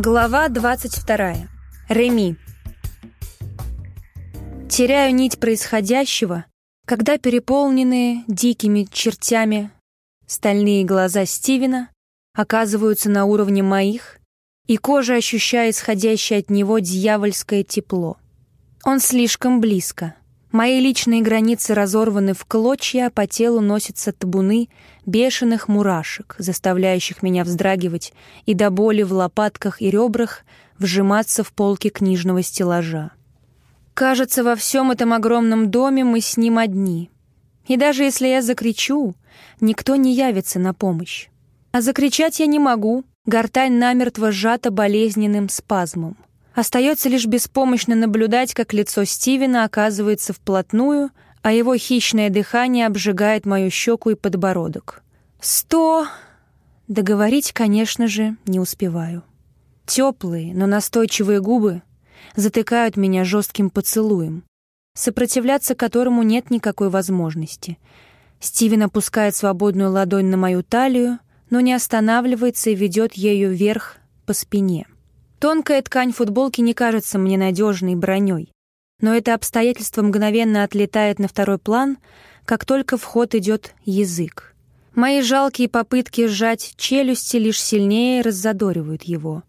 Глава 22. Реми. Теряю нить происходящего, когда переполненные дикими чертями стальные глаза Стивена оказываются на уровне моих, и кожа ощущает исходящее от него дьявольское тепло. Он слишком близко. Мои личные границы разорваны в клочья, по телу носятся табуны бешеных мурашек, заставляющих меня вздрагивать и до боли в лопатках и ребрах вжиматься в полки книжного стеллажа. Кажется, во всем этом огромном доме мы с ним одни. И даже если я закричу, никто не явится на помощь. А закричать я не могу, гортань намертво сжата болезненным спазмом. Остается лишь беспомощно наблюдать, как лицо Стивена оказывается вплотную, а его хищное дыхание обжигает мою щеку и подбородок. «Сто...» Договорить, конечно же, не успеваю. Теплые, но настойчивые губы затыкают меня жестким поцелуем, сопротивляться которому нет никакой возможности. Стивен опускает свободную ладонь на мою талию, но не останавливается и ведет ею вверх по спине. Тонкая ткань футболки не кажется мне надежной броней, но это обстоятельство мгновенно отлетает на второй план, как только в ход идет язык. Мои жалкие попытки сжать челюсти лишь сильнее раззадоривают его,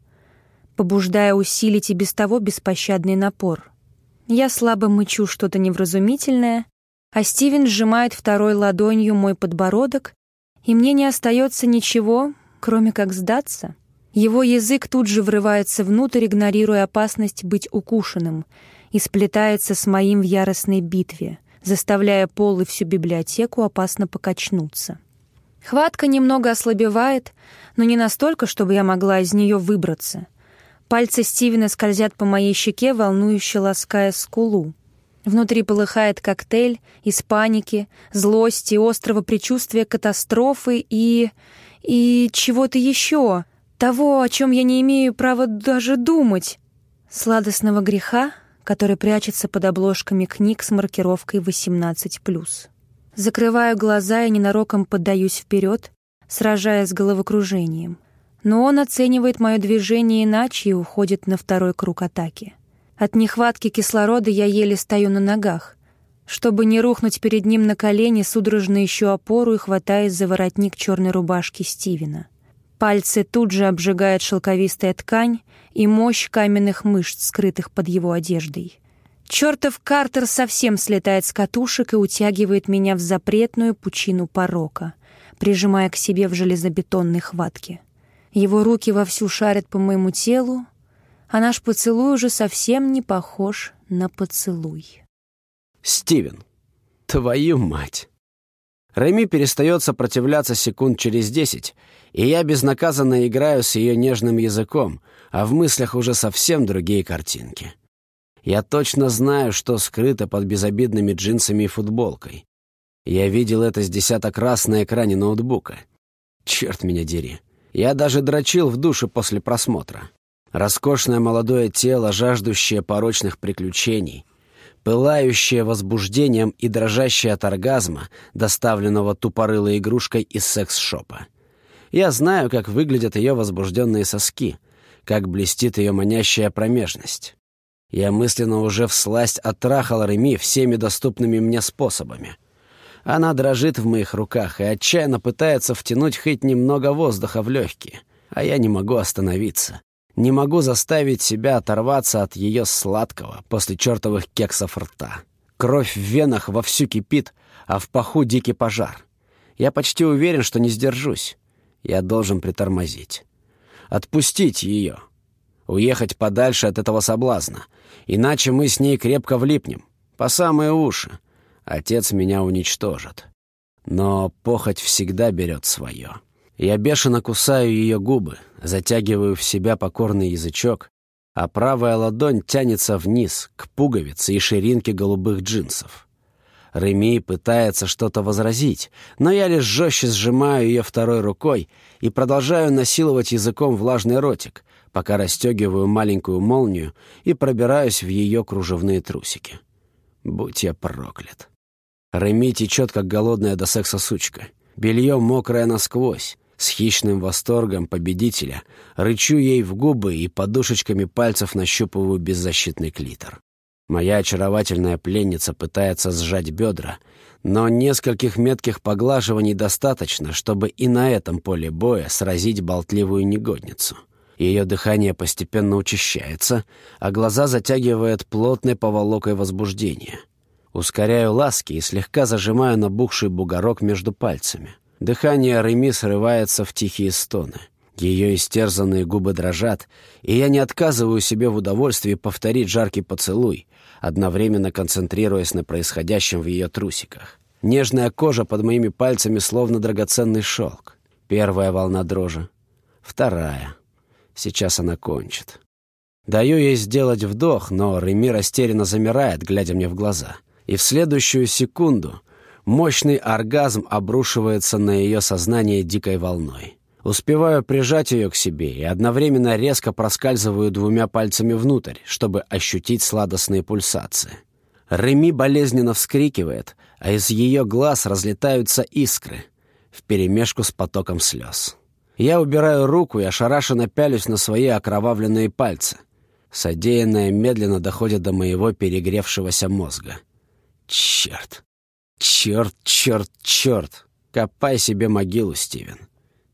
побуждая усилить и без того беспощадный напор. Я слабо мычу что-то невразумительное, а Стивен сжимает второй ладонью мой подбородок, и мне не остается ничего, кроме как сдаться. Его язык тут же врывается внутрь, игнорируя опасность быть укушенным, и сплетается с моим в яростной битве, заставляя пол и всю библиотеку опасно покачнуться. Хватка немного ослабевает, но не настолько, чтобы я могла из нее выбраться. Пальцы Стивена скользят по моей щеке, волнующе лаская скулу. Внутри полыхает коктейль из паники, злости, острого предчувствия катастрофы и... и чего-то еще — того, о чем я не имею права даже думать. Сладостного греха, который прячется под обложками книг с маркировкой 18+. Закрываю глаза и ненароком поддаюсь вперед, сражаясь с головокружением. Но он оценивает мое движение иначе и уходит на второй круг атаки. От нехватки кислорода я еле стою на ногах. Чтобы не рухнуть перед ним на колени, судорожно ищу опору и хватаясь за воротник черной рубашки Стивена. Пальцы тут же обжигает шелковистая ткань и мощь каменных мышц, скрытых под его одеждой. Чертов Картер совсем слетает с катушек и утягивает меня в запретную пучину порока, прижимая к себе в железобетонной хватке. Его руки вовсю шарят по моему телу, а наш поцелуй уже совсем не похож на поцелуй. «Стивен, твою мать!» Рэми перестает сопротивляться секунд через десять, и я безнаказанно играю с ее нежным языком, а в мыслях уже совсем другие картинки. Я точно знаю, что скрыто под безобидными джинсами и футболкой. Я видел это с десяток раз на экране ноутбука. Черт меня дери. Я даже дрочил в душе после просмотра. Роскошное молодое тело, жаждущее порочных приключений, пылающее возбуждением и дрожащее от оргазма, доставленного тупорылой игрушкой из секс-шопа. Я знаю, как выглядят ее возбужденные соски, как блестит ее манящая промежность. Я мысленно уже всласть оттрахал Реми всеми доступными мне способами. Она дрожит в моих руках и отчаянно пытается втянуть хоть немного воздуха в легкие, а я не могу остановиться. Не могу заставить себя оторваться от ее сладкого после чертовых кексов рта. Кровь в венах вовсю кипит, а в паху дикий пожар. Я почти уверен, что не сдержусь. Я должен притормозить. Отпустить ее. Уехать подальше от этого соблазна. Иначе мы с ней крепко влипнем. По самые уши. Отец меня уничтожит. Но похоть всегда берет свое. Я бешено кусаю ее губы, затягиваю в себя покорный язычок, а правая ладонь тянется вниз, к пуговице и ширинке голубых джинсов. Реми пытается что-то возразить, но я лишь жестче сжимаю ее второй рукой и продолжаю насиловать языком влажный ротик, пока расстегиваю маленькую молнию и пробираюсь в ее кружевные трусики. Будь я проклят. Реми течет, как голодная до секса сучка. Белье мокрое насквозь, С хищным восторгом победителя рычу ей в губы и подушечками пальцев нащупываю беззащитный клитор. Моя очаровательная пленница пытается сжать бедра, но нескольких метких поглаживаний достаточно, чтобы и на этом поле боя сразить болтливую негодницу. Ее дыхание постепенно учащается, а глаза затягивает плотной поволокой возбуждения. Ускоряю ласки и слегка зажимаю набухший бугорок между пальцами. Дыхание Реми срывается в тихие стоны. Ее истерзанные губы дрожат, и я не отказываю себе в удовольствии повторить жаркий поцелуй, одновременно концентрируясь на происходящем в ее трусиках. Нежная кожа под моими пальцами словно драгоценный шелк. Первая волна дрожи. Вторая. Сейчас она кончит. Даю ей сделать вдох, но Реми растерянно замирает, глядя мне в глаза. И в следующую секунду Мощный оргазм обрушивается на ее сознание дикой волной. Успеваю прижать ее к себе и одновременно резко проскальзываю двумя пальцами внутрь, чтобы ощутить сладостные пульсации. Реми болезненно вскрикивает, а из ее глаз разлетаются искры, вперемешку с потоком слез. Я убираю руку и ошарашенно пялюсь на свои окровавленные пальцы. Содеянное медленно доходит до моего перегревшегося мозга. Черт! Черт, черт, черт! Копай себе могилу, Стивен.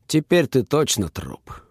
Теперь ты точно труп.